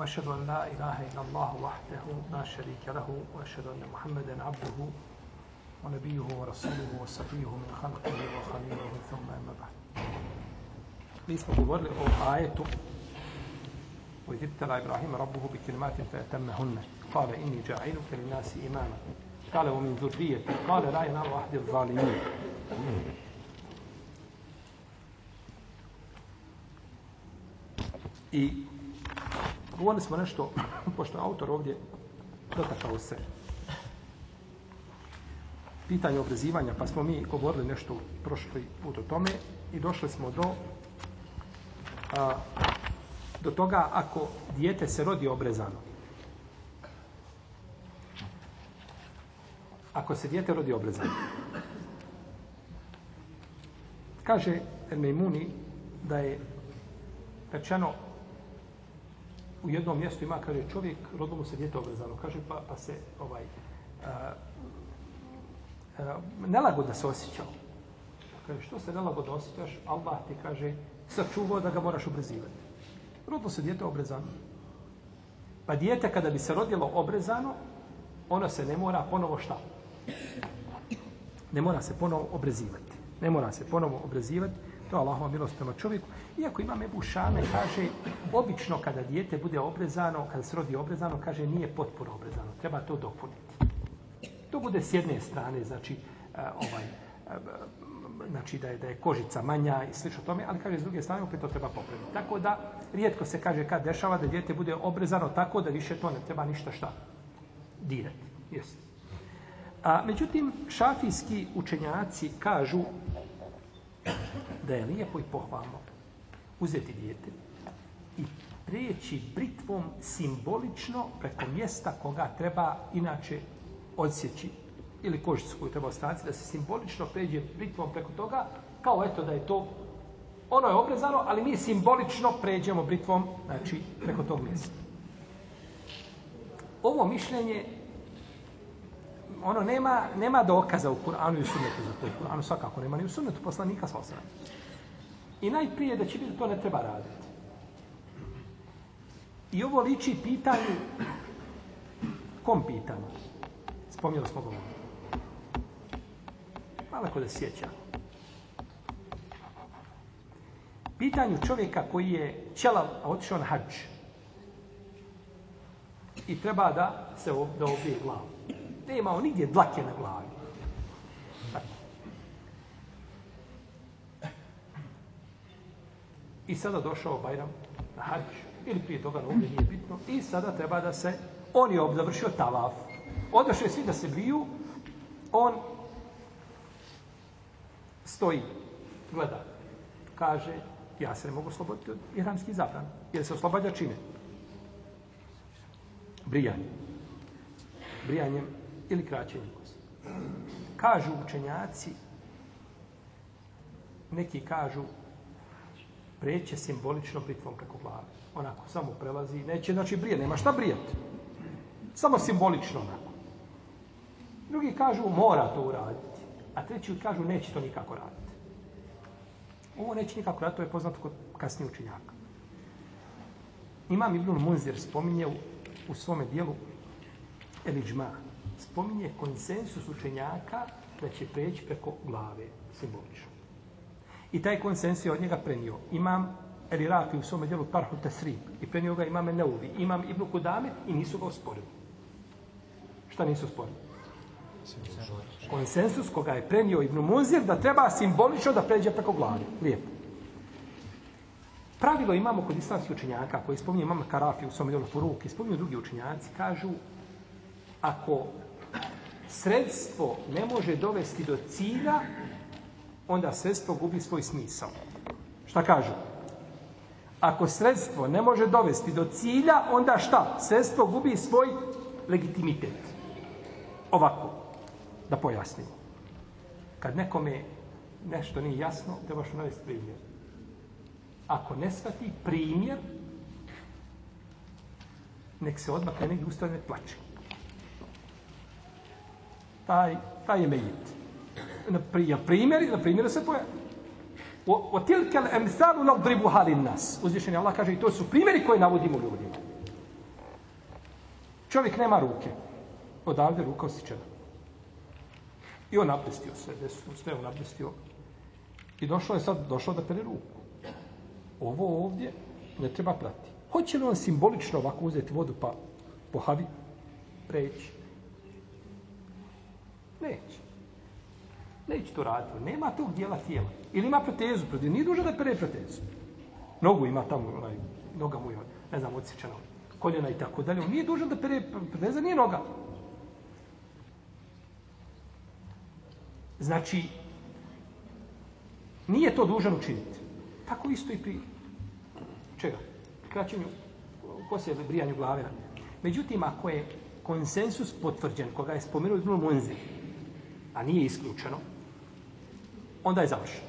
وأشهد أن لا إله إلا الله وحده لا شريك له وأشهد أن محمدا عبده ونبيه ورسوله وصفيه من خلقه وخليله ثم أما بعد Mi smo govorili o ajetu koji titela Ibrahima rabbuhu bi kelimatin fe etemmehunne. Kale inni dža'iluke li nasi imama. Kale o min zurrijeti. Kale la inalu ahdi zalimin. I govorili smo nešto, pošto je autor ovdje dotakao se pitanje obrezivanja, pa smo mi govorili nešto prošli put o tome i došli smo do a, do toga ako dijete se rodi obrezano. Ako se dijete rodi obrezano. Kaže Ermejmuni da je rečeno u jednom mjestu ima, kaže, čovjek, rodilo mu se dijete obrezano, kaže, pa, pa se, ovaj, a, a, nelagodno se osjećao. Kaže, što se nelagodno osjećaš? Allah ti kaže, sačuvao da ga moraš obrezivati. Rodilo se dijete obrezano. Pa dijete kada bi se rodilo obrezano, ono se ne mora ponovo šta? Ne mora se ponovo obrezivati. Ne mora se ponovo obrezivati. To je Allahova milost prema čovjeku. Iako ima Ebu Šame, kaže, obično kada dijete bude obrezano, kada se rodi obrezano, kaže, nije potpuno obrezano. Treba to dopuniti. To bude s jedne strane, znači, e, ovaj, e, znači da je, da je kožica manja i slično tome, ali kaže s druge strane opet to treba popraviti. Tako da rijetko se kaže kad dešava da dijete bude obrezano tako da više to ne treba ništa šta dirati. Jeste. A, međutim, šafijski učenjaci kažu da je lijepo i pohvalno uzeti dijete i preći britvom simbolično preko mjesta koga treba inače odsjeći ili kožicu koju treba ostaviti, da se simbolično pređe britvom preko toga, kao eto da je to, ono je obrezano, ali mi simbolično pređemo britvom, znači, preko tog mjesta. Ovo mišljenje, ono nema, nema dokaza u Kur'anu i u sunnetu za to. U Kur'anu svakako nema ni u sunnetu poslanika sa osram. I najprije da će biti to ne treba raditi. I ovo liči pitanju, kom pitanju? Spomnjeli smo govorili. Malo ko da sjeća. Pitanju čovjeka koji je ćelav, a otišao na hađ. I treba da se ob, da obije glavu. Ne imao nigdje dlake na glavi. Tako. I sada došao Bajram na hađ. Ili prije toga na umre, nije bitno. I sada treba da se, on je obzavršio tavaf. Odošli svi da se briju, on stoji, gleda, kaže, ja se ne mogu osloboditi od iranskih zabran, jer se oslobađa čime? Brijanje. Brijanjem ili kraćenjem kosa. Kažu učenjaci, neki kažu, preće simbolično britvom preko glave. Onako, samo prelazi, neće, znači brije, nema šta brijati. Samo simbolično onako. Drugi kažu, mora to uraditi. A treći kažu, neće to nikako raditi. Ovo neće nikako raditi, to je poznato kod kasnije učinjaka. Imam Ibn Munzir spominje u, u svome dijelu Eliđma, spominje konsensus učenjaka da će preći preko glave simbolično. I taj konsens je od njega prenio. Imam El Iraki u svome djelu Tarhu Tasrib i prenio ga imam Neuvi, imam Ibn Kudame i nisu ga osporili. Šta nisu osporili? konsensus koga je prenio Ibn Munzir da treba simbolično da pređe preko glave. Lijepo. Pravilo imamo kod islamskih učenjaka, koji spominje imam Karafi u svome djelu Furuk i spominju drugi učenjaci, kažu ako sredstvo ne može dovesti do cilja, onda sredstvo gubi svoj smisao. Šta kažu? Ako sredstvo ne može dovesti do cilja, onda šta? Sredstvo gubi svoj legitimitet. Ovako, da pojasnimo. Kad nekome nešto nije jasno, trebaš baš navesti primjer. Ako ne shvati primjer, nek se odmah ne negdje ustane plače. Taj, taj je mejit. Na pri- primjer, na primjer se pojavi. O, o tilkel emthalu nadribu halin nas. Uzvišeni Allah kaže i to su primjeri koje navodimo ljudima. Čovjek nema ruke. Odavde ruka osjećena. I on napestio sve, desno, sve on napestio. I došlo je sad, došlo da pere ruku. Ovo ovdje ne treba prati. Hoće li on simbolično ovako uzeti vodu pa pohavi preći? Neće. Neće to raditi. Nema tog dijela tijela. Ili ima protezu. protiv- Nije dužan da pere protezu. Nogu ima tamo, onaj, noga mu je, ne znam, odsječena. Koljena i tako dalje. On nije dužan da pere proteza, nije noga. Znači, nije to dužan učiniti. Tako isto i pri čega? Kraćenju, poslije brijanju glave. Međutim, ako je konsensus potvrđen, koga je spomenuo Ibn Munzir, a nije isključeno, onda je završen.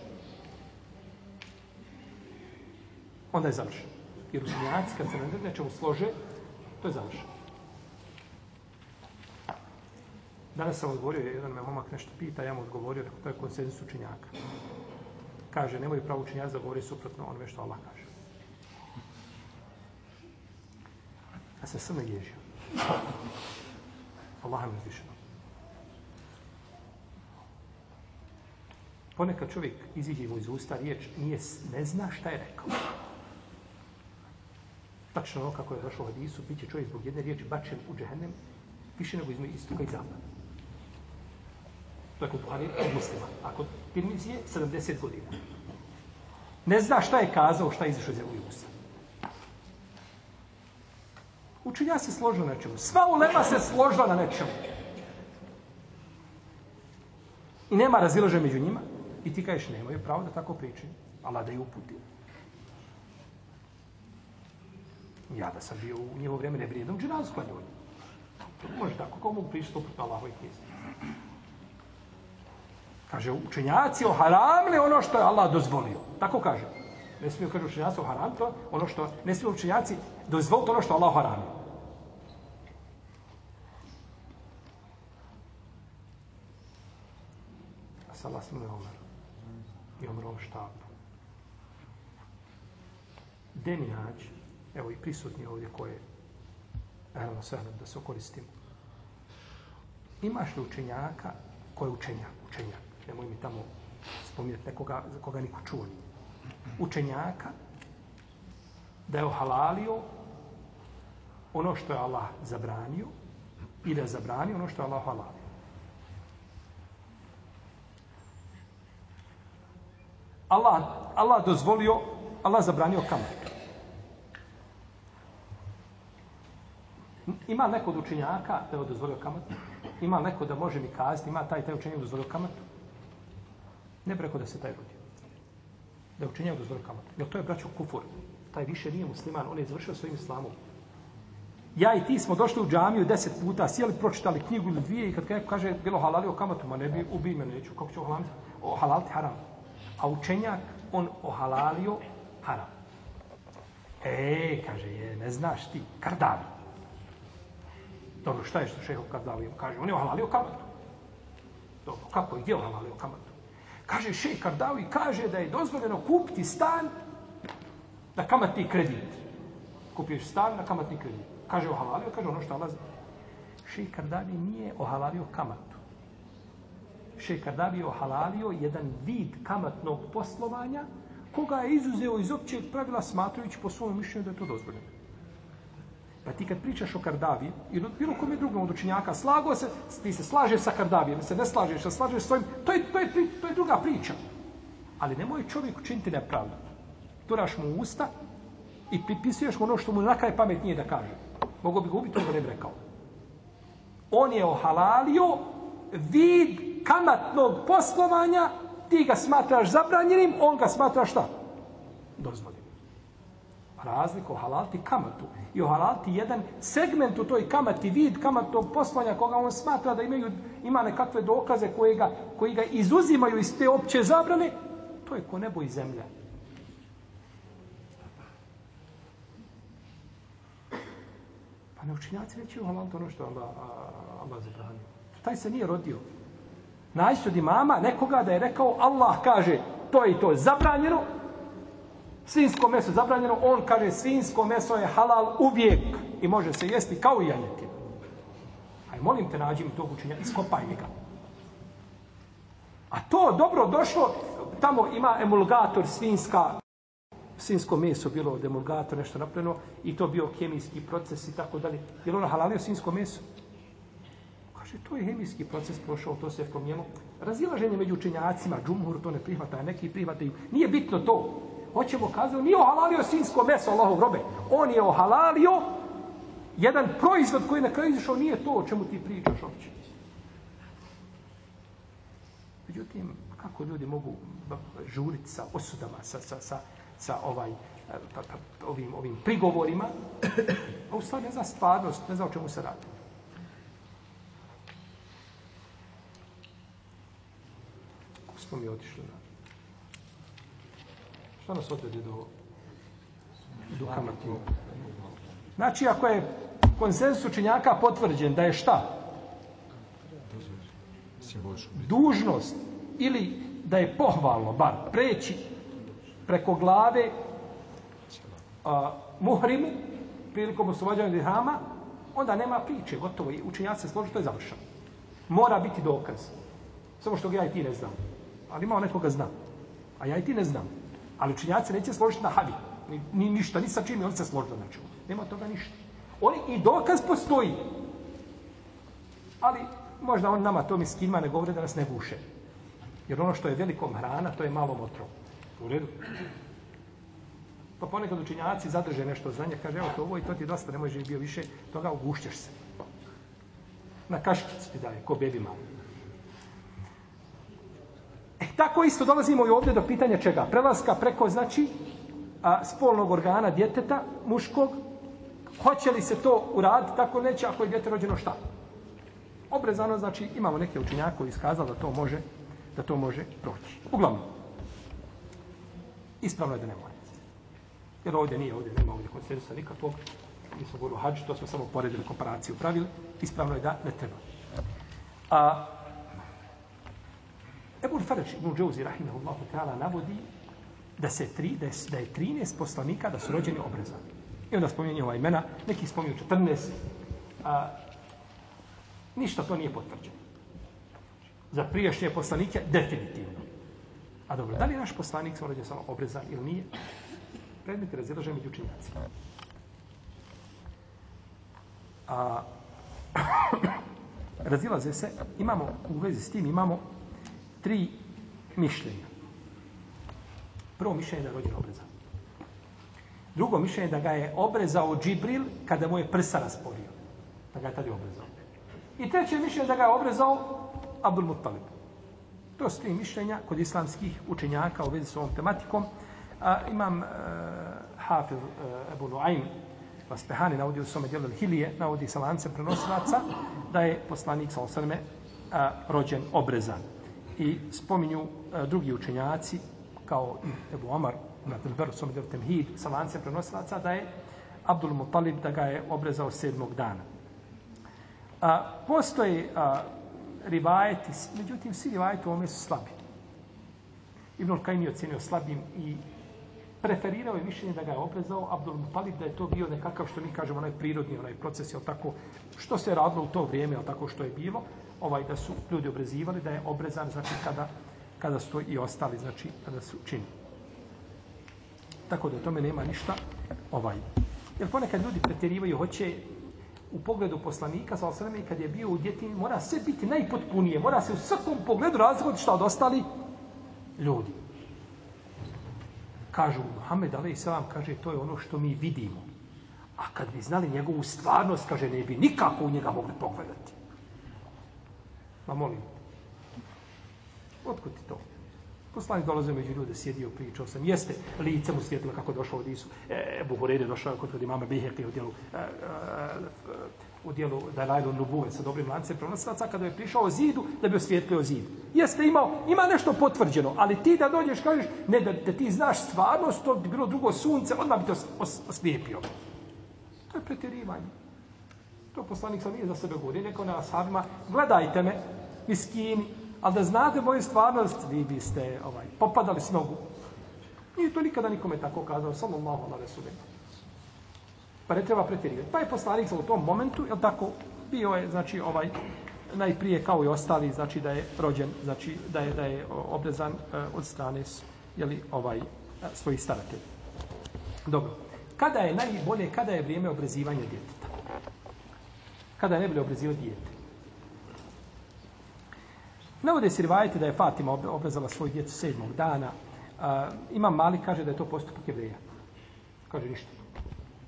Onda je završen. Jer učenjaci, kad se na nečemu slože, to je završeno. Danas sam odgovorio, jedan me momak nešto pita, ja mu odgovorio, rekao, to je konsenzus učenjaka. Kaže, nemoj pravo učenjaci da govori suprotno onome što Allah kaže. Ja sam sam naježio. Allah mi uzvišeno. Ponekad čovjek iziđe mu iz usta riječ, nije, ne zna šta je rekao. Tačno ono kako je došlo u hadisu, bit će čovjek zbog jedne riječi bačen u džehennem više nego izme istoka i zapada. To je kod Buhari od muslima. A kod Tirmizije 70 godina. Ne zna šta je kazao, šta je izišao iz usta. Učenja se složila na nečemu. Sva ulema se složila na nečemu. I nema razilaže među njima. I ti kažeš, nemaju pravo da tako pričaju. Allah da je uputio. Ja da sam bio u njevo vrijeme ne bi jednom dženazu. Može tako, kako mogu pričati suprotno Allahove knjizi. Kaže, učenjaci oharamli ono što je Allah dozvolio. Tako kaže. Ne smiju, kaže, učenjaci oharam to, ono što, ne smiju učenjaci dozvoliti ono što Allah oharamio. A alaikum. Allah. I Omer ovom štapu. Denjač, evo i prisutni ovdje koje, evo sve ono da se koristimo. Imaš li učenjaka ko je učenjak, učenjak? Nemoj mi tamo spominjati nekoga za koga niko čuo nije. Učenjaka da je ohalalio ono što je Allah zabranio i da je zabranio ono što je Allah halalio. Allah, Allah dozvolio, Allah zabranio kamatu. Ima neko od učenjaka da je dozvolio kamatu? Ima neko da može mi kazati, ima taj taj učenjak dozvolio kamatu? Ne preko da se taj rodio. Da je učenjak dozvolio kamatu. Jer to je braćo kufur. Taj više nije musliman, on je završio svojim islamom. Ja i ti smo došli u džamiju deset puta, sjeli, pročitali knjigu ili dvije i kad neko kaže bilo halalio kamatu, ma ne bi ubij me, neću, kako ću o ohalaliti haram. A učenjak, on ohalalio haram. E, kaže, je, ne znaš ti, kardavi. Dobro, šta je što šeho Kardavi kaže? On je ohalalio kamatu. Dobro, kako i gdje ohalalio kamatu? Kaže, šeh Kardavi kaže da je dozvoljeno kupiti stan na kamatni kredit. Kupiš stan na kamatni kredit. Kaže, ohalalio, kaže ono što Allah Šeh Kardavi nije ohalalio kamatu. Šeh halalio jedan vid kamatnog poslovanja koga je izuzeo iz općeg pravila smatrujući po svom mišljenju da je to dozvoljeno. Pa ti kad pričaš o Kardavi ili od bilo kome drugom od učenjaka, slago se, ti se slažeš sa Kardavijem, se ne slažeš, se slažeš s svojim, to je, to je, to je druga priča. Ali nemoj čovjek učiniti nepravdu. Turaš mu usta i pripisuješ mu ono što mu na kraj pamet nije da kaže. Mogu bi ga ubiti, on ga ne bi rekao. On je ohalalio vid kamatnog poslovanja, ti ga smatraš zabranjenim, on ga smatra šta? Dozvoljenim. razliku halalti kamatu i ohalalti jedan segment u toj kamati, vid kamatnog poslanja koga on smatra da imaju, ima nekakve dokaze koje ga, koji ga izuzimaju iz te opće zabrane, to je ko nebo i zemlja. Pa ne učinjaci neće u halaltu ono što Allah, Allah zabranio. Taj se nije rodio. Naći od imama nekoga da je rekao Allah kaže to i to je zabranjeno, svinsko meso zabranjeno, on kaže svinsko meso je halal uvijek i može se jesti kao i janjetina. Aj, molim te, nađi mi tog učenja, iskopaj mi ga. A to dobro došlo, tamo ima emulgator svinska, svinsko meso bilo od emulgator, nešto napravljeno, i to bio kemijski proces i tako dalje. Je li ono halalio svinsko meso? Kaže, to je hemijski proces prošao, to se promijenilo. Razilaženje među učenjacima, džumhur to ne prihvata, neki prihvataju. Nije bitno to hoćemo kazati, nije ohalalio sinsko meso Allahov robe. On je ohalalio jedan proizvod koji na kraju izašao nije to o čemu ti pričaš uopće. Međutim, kako ljudi mogu žuriti sa osudama, sa, sa, sa, sa ovaj, pa, pa, pa, ovim, ovim prigovorima, a u stvari ne zna stvarnost, ne zna o čemu se radi. Kako smo mi otišli na Šta nas odvede do, do kamatnog? Znači, ako je konsensus učenjaka potvrđen da je šta? Dužnost ili da je pohvalno, bar, preći preko glave a, muhrimu prilikom oslobađanja dirhama, onda nema priče, gotovo. Učenjaci se složi, to je završeno. Mora biti dokaz. Samo što ga ja i ti ne znam. Ali imao nekoga zna. A ja i ti ne znam. Ali učinjaci neće složiti na havi. Ni, ni ništa, ni sa čim, oni se složili znači. na čemu. Nema toga ništa. Oni i dokaz postoji. Ali možda on nama to miskima ne govore da nas ne guše. Jer ono što je velikom hrana, to je malo motro. U redu. Pa ponekad učinjaci zadrže nešto znanja, kaže, evo to ovo i to ti dosta, ne može bio više, toga ugušćaš se. Na kaškicu ti daje, ko bebi malo. Tako isto dolazimo i ovdje do pitanja čega? Prelaska preko, znači, a, spolnog organa djeteta, muškog. Hoće li se to uraditi? Tako neće, ako je djete rođeno šta? Obrezano, znači, imamo neke učinjake koji iskazali da to može da to može proći. Uglavnom, ispravno je da ne mora. Jer ovdje nije, ovdje nema ovdje konsensusa nikakvog. Mi smo govorili o hađu, to smo samo poredili komparaciju pravili. Ispravno je da ne treba. A, Ebu Faraj ibn Džouzi, rahimahullahu ta'ala, navodi da se tri, da je, da je 13 poslanika da su rođeni obrezani. I onda spominje ova imena, neki spominju 14, a, ništa to nije potvrđeno. Za prijašnje poslanike, definitivno. A dobro, da li je naš poslanik smo rođen samo obrezan ili nije? Predmet razilaže među učinjacima. A, razilaze se, imamo, u vezi s tim imamo tri mišljenja. Prvo mišljenje da je rođen obrezan. Drugo mišljenje da ga je obrezao Džibril kada mu je prsa rasporio. Da ga je tada obrezao. I treće mišljenje da ga je obrezao Abdul Muttalib. To su tri mišljenja kod islamskih učenjaka u vezi s ovom tematikom. A, imam uh, Hafiz uh, Ebu Nuaym Vaspehani navodi u svome dijelu Hilije, navodi sa lancem prenosilaca, da je poslanik sa osrme rođen obrezan i spominju e, drugi učenjaci kao i Ebu Omar na Delberu Somi Temhid sa lancem prenosilaca da je Abdul Mutalib da ga je obrezao sedmog dana. A, postoje a, rivajeti, međutim svi rivajeti u ovome su slabi. Ibn Kajim je ocenio slabim i preferirao je mišljenje da ga je obrezao Abdul Mutalib da je to bio nekakav što mi kažemo onaj prirodni onaj proces je tako što se radilo u to vrijeme al tako što je bilo ovaj da su ljudi obrezivali, da je obrezan, znači kada, kada su to i ostali, znači kada su čini. Tako da o tome nema ništa ovaj. Jer ponekad ljudi pretjerivaju, hoće u pogledu poslanika, sa osreme, kad je bio u djetini, mora sve biti najpotpunije, mora se u svakom pogledu razlikovati šta od ostali ljudi. Kažu, Muhammed Ali Isalam kaže, to je ono što mi vidimo. A kad bi znali njegovu stvarnost, kaže, ne bi nikako u njega mogli pogledati. Ma molim. Otkud ti to? Poslanik dolazio među ljude, sjedio, pričao sam. Jeste, lice mu svjetilo kako došao od Isu. E, Buhurere došao kod kod imama Beheke u dijelu, e, e, u dijelu Dalajlu Nubuve sa dobrim lancem pronosilaca, kada je prišao o zidu, da bi osvjetlio zid. Jeste, imao, ima nešto potvrđeno, ali ti da dođeš, kažeš, ne, da, da ti znaš stvarnost, to bi bilo drugo sunce, odmah bi te os, os, oslijepio. To je pretjerivanje. To poslanik sam nije za sebe govorio, rekao na ashabima, gledajte me, miskini, ali da znate moju stvarnost, vi biste ovaj, popadali s nogu. Nije to nikada nikome tako kazao, samo malo na resulima. Pa ne treba pretjerivati. Pa je poslanik sam u tom momentu, je tako, bio je, znači, ovaj, najprije kao i ostali, znači da je rođen, znači da je da je obrezan uh, od strane jeli, ovaj uh, svojih staratelja. Dobro. Kada je najbolje, kada je vrijeme obrezivanja djeteta? Kada je bi obrezio dijete? Navode se rivajete da je Fatima obrezala svoj djecu sedmog dana. A, imam mali kaže da je to postupak jevreja. Kaže ništa.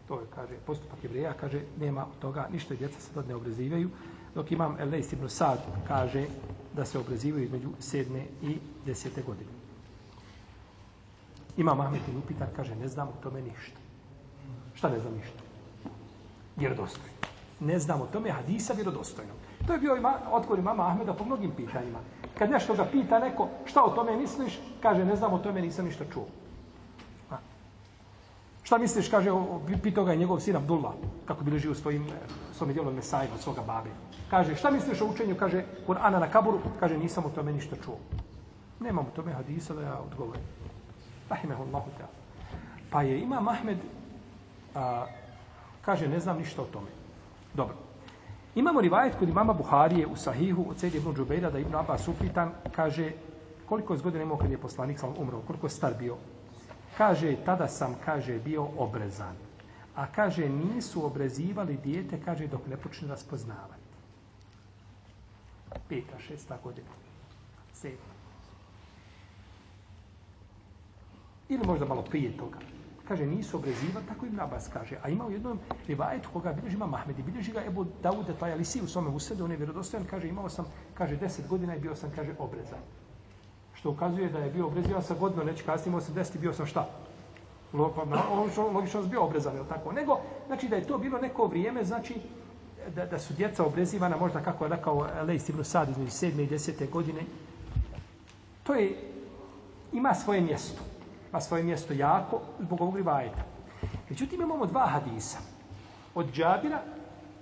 To je, kaže, postupak jevreja, kaže, nema od toga, ništa djeca se tad ne obrezivaju. Dok imam Elejs ibn Sad kaže da se obrezivaju između sedme i desete godine. Imam Ahmed ibn Upitan, kaže, ne znam o tome ništa. Šta ne znam ništa? Vjerodostojno. Ne znam o tome hadisa vjerodostojno. To je bio ima, odgovor imama Ahmeda po mnogim pitanjima. Kad nešto ga pita neko, šta o tome misliš, kaže, ne znam o tome, nisam ništa čuo. A. Šta misliš, kaže, pitao ga je njegov sin Abdullah, kako bi leži u svojim, e, svojim djelom Mesajima, svoga babe. Kaže, šta misliš o učenju, kaže, Kur'ana na kaburu, kaže, nisam o tome ništa čuo. Nemam o tome hadisa da ja odgovorim. Rahimehullahu te. Pa je imam Ahmed, a, kaže, ne znam ništa o tome. Dobro. Imamo rivajet kod imama Buharije u Sahihu od Sejde ibn Džubeira da Ibn Abbas upitan, kaže, koliko je godina imao kad je poslanik sam umro, koliko je star bio? Kaže, tada sam, kaže, bio obrezan. A kaže, nisu obrezivali dijete, kaže, dok ne počne raspoznavati. Peta, šesta godina. Sedma. Ili možda malo prije toga kaže, nisu obreziva, tako im Abbas kaže. A ima u jednom rivajetu koga bilježi ima Mahmed i bilježi ga Ebu Daude Tajalisi u svome usredu, on je vjerodostojan, kaže, imao sam, kaže, deset godina i bio sam, kaže, obrezan. Što ukazuje da je bio obrezivan sa godinu, neće kasnije, imao sam deset i bio sam šta? Pa, logično logično bio obrezan, je tako? Nego, znači da je to bilo neko vrijeme, znači, da, da su djeca obrezivana, možda kako je rekao Lejs ibn Sad između sedme i desete godine, to je, ima svoje mjesto ima svoje mjesto jako zbog ovog rivajeta. Međutim, imamo dva hadisa. Od Džabira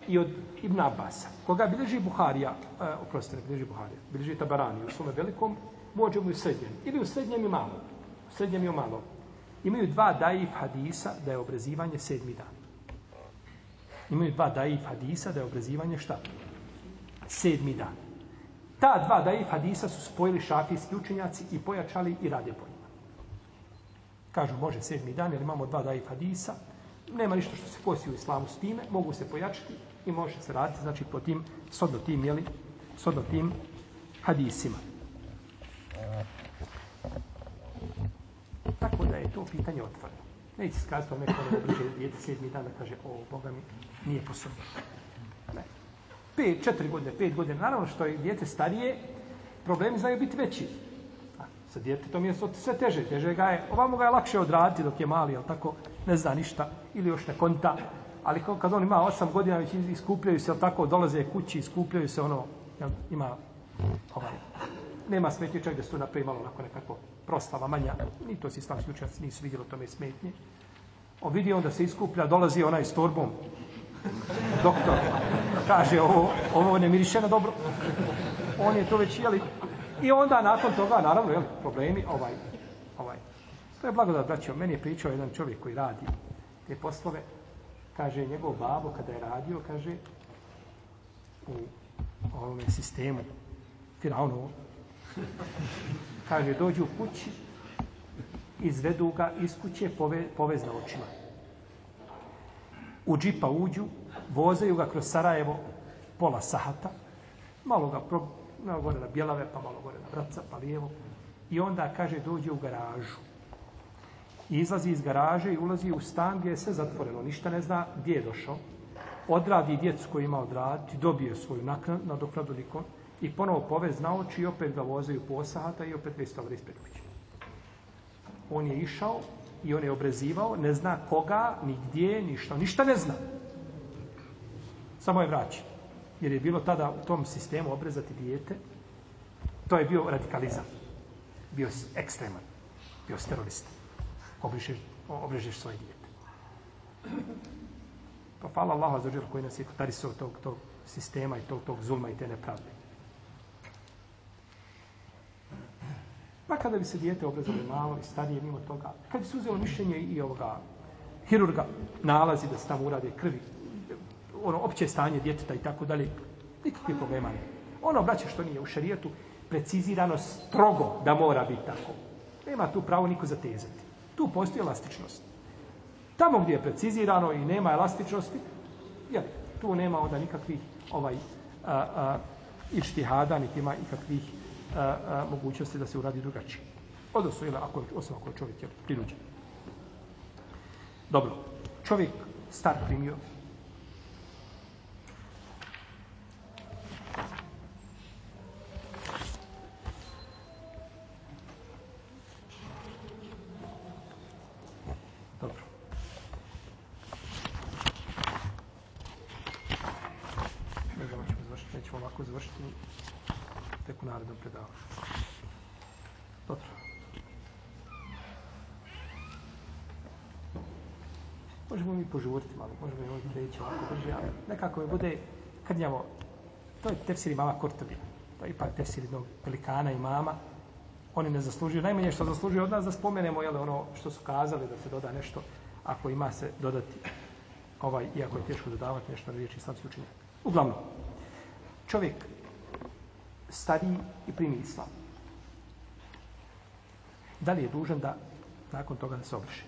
i od Ibn Abasa. Koga bilježi Buharija, uh, oprostite, ne bilježi Buharija, bilježi Tabarani u svome velikom, mođemo i u srednjem. Ili u srednjem i malo. U srednjem i u malo. Imaju dva daif hadisa da je obrezivanje sedmi dan. Imaju dva daif hadisa da je obrezivanje šta? Sedmi dan. Ta dva daif hadisa su spojili šafijski učenjaci i pojačali i rade po Kažu, može sedmi dan, jer imamo dva daif hadisa. Nema ništa što se kosi u islamu s time. Mogu se pojačiti i može se raditi, znači, po tim, sodno tim, jeli, sodno tim hadisima. Tako da je to pitanje otvoreno. Neće se kazati ome kada dođe djete sedmi dan da kaže, o, Boga mi, nije posobno. Ne. Pet, četiri godine, pet godine, naravno što je djete starije, problemi znaju biti veći. Sa djetetom je sve teže, teže ga je. Ovamo ga je lakše odraditi dok je mali, ali tako ne zna ništa ili još ne konta. Ali kad on ima osam godina, već iskupljaju se, tako dolaze kući, iskupljaju se ono, jel, ima ovaj, nema smetnje čak da su napravi malo onako nekako proslava manja. Ni to si islamski učenjaci nisu vidjeli tome smetnje. On vidi onda se iskuplja, dolazi onaj s torbom. Doktor kaže ovo, ovo ne miriše na dobro. On je to već, jeli, I onda nakon toga, naravno, jel, problemi, ovaj, ovaj. To je blagodat, braćo. Meni je pričao jedan čovjek koji radi te poslove. Kaže, njegov babo kada je radio, kaže, u ovome sistemu, Firaunu, ono, kaže, dođu u kući, izvedu ga iz kuće, pove, povez na očima. U džipa uđu, vozaju ga kroz Sarajevo pola sahata, malo ga pro, malo gore na Bjelave, pa malo gore na Vraca, pa lijevo. I onda, kaže, dođe u garažu. I izlazi iz garaže i ulazi u stan gdje je sve zatvoreno. Ništa ne zna gdje je došao. Odradi djecu koju ima odraditi, dobije svoju nadoknadu nikom i ponovo povez na oči i opet ga vozaju po sahata i opet već stavlja ispred kuće. on je išao i on je obrezivao, ne zna koga, ni gdje, ništa, ništa ne zna. Samo je vraćen. Jer je bilo tada u tom sistemu obrezati dijete, to je bio radikalizam. Bio si ekstreman. Bio si terorista. Obrižeš, obrežeš svoje dijete. Pa hvala Allahu za džel koji nas je tarisao tog, tog sistema i tog, tog zulma i te nepravde. Pa kada bi se dijete obrazalo malo i starije mimo toga, kad bi se uzelo mišljenje i ovoga hirurga, nalazi da se tamo urade krvi, ono opće stanje djeteta i tako dalje, nikakvih problema ne. Ono, braće, što nije u šarijetu, precizirano strogo da mora biti tako. Nema tu pravo niko zatezati. Tu postoji elastičnost. Tamo gdje je precizirano i nema elastičnosti, jel, tu nema onda nikakvih ovaj, a, a, ištihada, niti ima ikakvih a, a, mogućnosti da se uradi drugačije. Odnosno, ili ako, osim ako je čovjek je prinuđen. Dobro, čovjek star primio Dobro. Ne znam, ćemo završiti, nećemo ovako završiti tek u narednom predavanju. Dobro. Možemo mi možda malo, možemo i ovdje preći ovako brže, ali nekako mi bude, kad njamo, to je tefsir imama Kurtobi, to je ipak tefsir jednog pelikana i mama, oni ne zaslužuju, najmanje što zaslužuju od nas da spomenemo jel, ono što su kazali, da se doda nešto, ako ima se dodati, ovaj, iako je teško dodavati nešto na riječi islamski učenjak. Uglavnom, čovjek stari i primi islam. Da li je dužan da nakon toga da se obriše?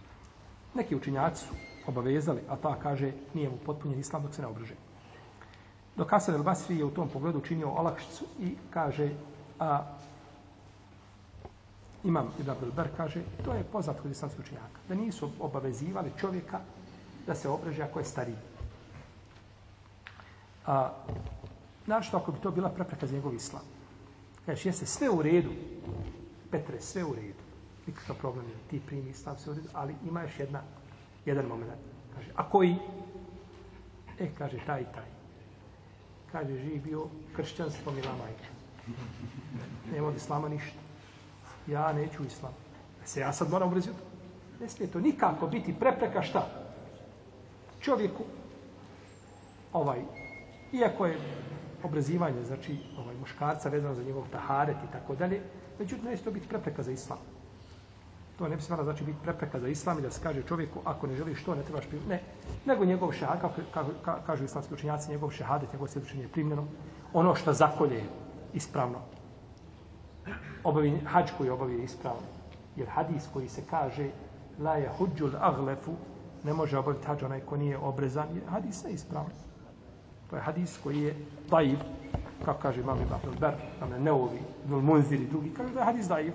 Neki učinjaci su obavezali, a ta kaže nije mu potpunjen islam dok se ne obriže. Dok Hasan el Basri je u tom pogledu činio olakšicu i kaže a, imam Ibn Abdel kaže, to je poznat kod islamskih učenjaka, da nisu obavezivali čovjeka da se obreže ako je stariji. A, našto ako bi to bila prepreka za njegov islam. Kažeš, jeste sve u redu, Petre, sve u redu. Nikakav problem je, ti primi islam sve u redu, ali ima još jedna, jedan moment. Kaže, a koji? E, kaže, taj taj. Kaže, živi bio kršćanstvo mila majka. Nema od islama ništa ja neću islam. E, se ja sad moram obraziti. Ne smije to nikako biti prepreka šta? Čovjeku, ovaj, iako je obrazivanje, znači ovaj, muškarca vezano za njegov taharet i tako dalje, međutim, ne to biti prepreka za islam. To ne bi smjela znači biti prepreka za islam i da se kaže čovjeku, ako ne želiš to, ne trebaš primiti. Ne, nego njegov šehad, kako ka, ka, kažu islamski učenjaci, njegov šehadet, njegov svjedočenje je primljeno. Ono što zakolje ispravno, obavi hađ koji obavi ispravno. Jer hadis koji se kaže la je huđul aglefu ne može obaviti hađ onaj ko nije obrezan, je hadis ne ispravno. To je hadis koji je daif, kako kaže imam Ibn Abdul Ber, neovi, Ibn Munzir i drugi, kaže da je hadis daif.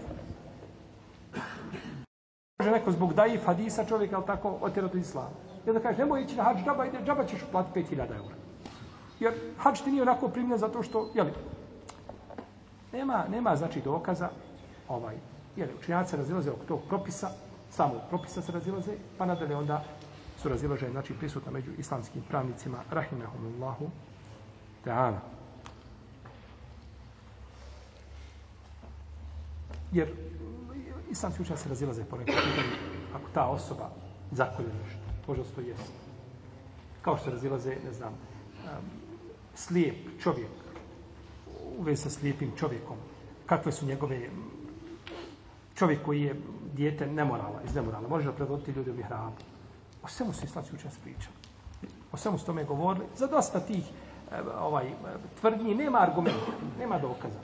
Može neko zbog daif hadisa čovjek, ali tako, otjerati od islama. I onda kaže, nemoj ići na hađ džaba, ide džaba ćeš platiti 5000 eura. Jer hađ ti nije onako primljen zato što, jeli, Nema, nema znači dokaza, ovaj, jer učenjaci razilaze oko tog propisa, samo propisa se razilaze, pa nadalje onda su razilaže, znači prisutna među islamskim pravnicima, rahimahumullahu ta'ala. Jer islamski učenjaci se razilaze po nekom ako ta osoba zakolje nešto, može to jest. Kao što se razilaze, ne znam, um, slijep čovjek, uvez sa slijepim čovjekom. Kakve su njegove... Čovjek koji je dijete nemorala, iz nemorala. Može da predvoditi ljudi u mihrabu. O svemu su islamski učenjaci pričali. O svemu su tome govorili. Za dosta tih ovaj, tvrdnji nema argumenta, nema dokaza.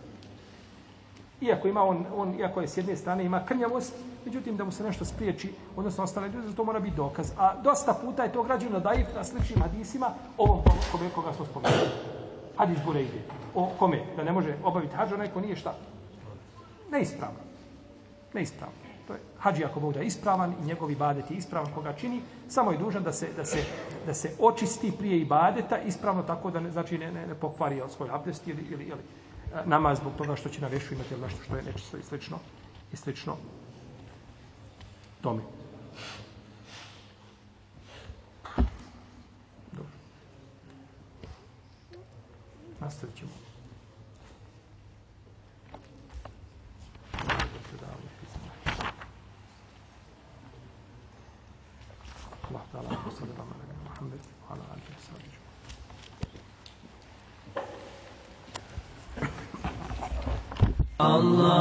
Iako ima on, on, iako je s jedne strane ima krnjavost, međutim da mu se nešto spriječi, odnosno ostale ljudi, to mora biti dokaz. A dosta puta je to građeno daif na sličnim hadisima, ovom kome koga smo spomenuli hadis Burejde. O kome? Da ne može obaviti hađa onaj ko nije šta? Neispravno. Neispravno. To je hađi ako bude ispravan i njegovi badeti ispravan koga čini, samo je dužan da se, da se, da se očisti prije ibadeta ispravno tako da ne, znači ne, ne, ne pokvari svoj abdest ili, ili, ili namaz zbog toga što će na vešu imati nešto što je nečisto i slično. I slično tome. Dobro. Nastavit ćemo. Allah.